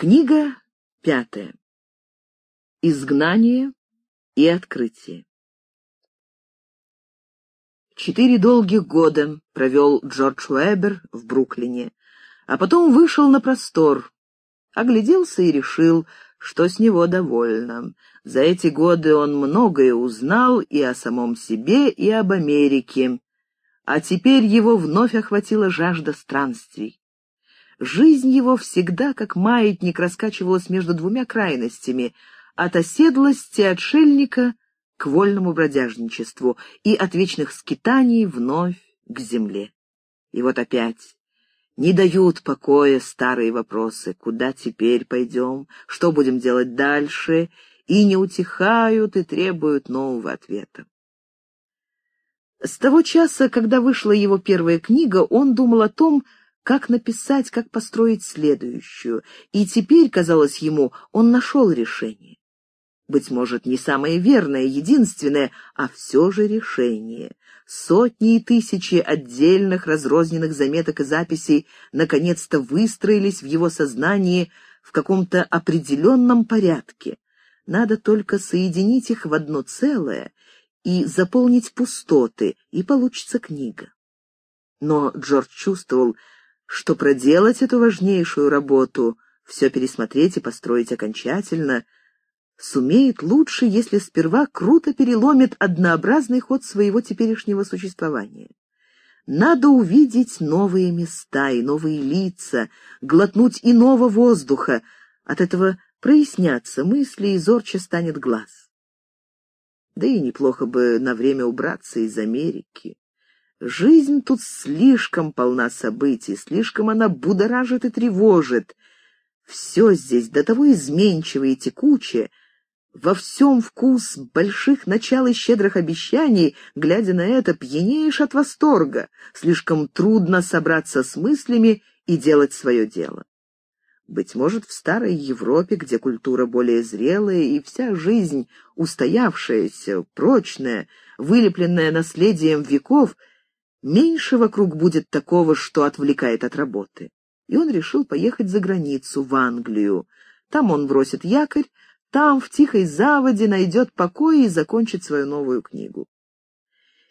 Книга пятая. Изгнание и открытие. Четыре долгих года провел Джордж Уэбер в Бруклине, а потом вышел на простор, огляделся и решил, что с него довольно. За эти годы он многое узнал и о самом себе, и об Америке, а теперь его вновь охватила жажда странствий. Жизнь его всегда, как маятник, раскачивалась между двумя крайностями — от оседлости отшельника к вольному бродяжничеству и от вечных скитаний вновь к земле. И вот опять не дают покоя старые вопросы «Куда теперь пойдем? Что будем делать дальше?» и не утихают и требуют нового ответа. С того часа, когда вышла его первая книга, он думал о том, как написать, как построить следующую, и теперь, казалось ему, он нашел решение. Быть может, не самое верное, единственное, а все же решение. Сотни и тысячи отдельных разрозненных заметок и записей наконец-то выстроились в его сознании в каком-то определенном порядке. Надо только соединить их в одно целое и заполнить пустоты, и получится книга. Но Джордж чувствовал, что проделать эту важнейшую работу, все пересмотреть и построить окончательно — сумеет лучше, если сперва круто переломит однообразный ход своего теперешнего существования. Надо увидеть новые места и новые лица, глотнуть иного воздуха. От этого прояснятся мысли, и зорче станет глаз. Да и неплохо бы на время убраться из Америки. Жизнь тут слишком полна событий, слишком она будоражит и тревожит. Все здесь до того изменчиво и текуче, во всем вкус больших начал и щедрых обещаний, глядя на это, пьянеешь от восторга. Слишком трудно собраться с мыслями и делать свое дело. Быть может, в старой Европе, где культура более зрелая и вся жизнь устоявшаяся, прочная, вылепленная наследием веков, меньше вокруг будет такого, что отвлекает от работы. И он решил поехать за границу, в Англию. Там он бросит якорь, там, в тихой заводе, найдет покой и закончит свою новую книгу.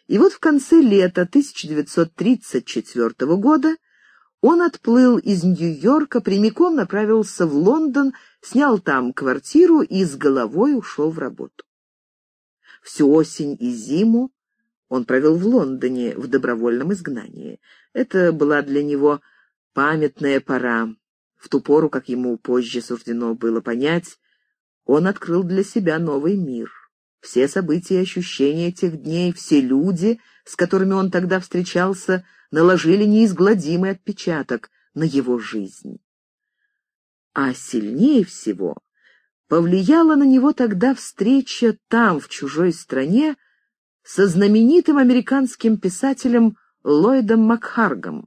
И вот в конце лета 1934 года он отплыл из Нью-Йорка, прямиком направился в Лондон, снял там квартиру и с головой ушел в работу. Всю осень и зиму он провел в Лондоне в добровольном изгнании. Это была для него памятная пора. В ту пору, как ему позже суждено было понять, он открыл для себя новый мир. Все события и ощущения тех дней, все люди, с которыми он тогда встречался, наложили неизгладимый отпечаток на его жизнь. А сильнее всего повлияла на него тогда встреча там, в чужой стране, со знаменитым американским писателем Ллойдом Макхаргом.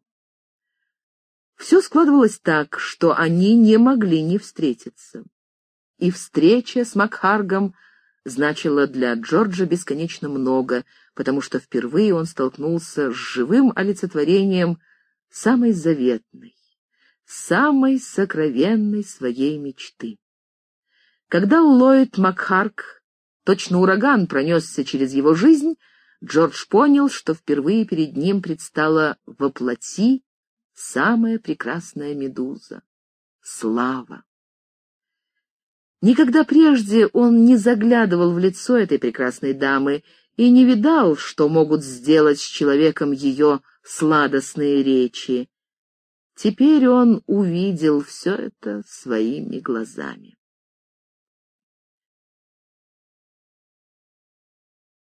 Все складывалось так, что они не могли не встретиться и встреча с Макхаргом значила для Джорджа бесконечно много, потому что впервые он столкнулся с живым олицетворением самой заветной, самой сокровенной своей мечты. Когда Ллойд Макхарг, точно ураган, пронесся через его жизнь, Джордж понял, что впервые перед ним предстала воплоти самая прекрасная медуза — слава. Никогда прежде он не заглядывал в лицо этой прекрасной дамы и не видал, что могут сделать с человеком ее сладостные речи. Теперь он увидел все это своими глазами.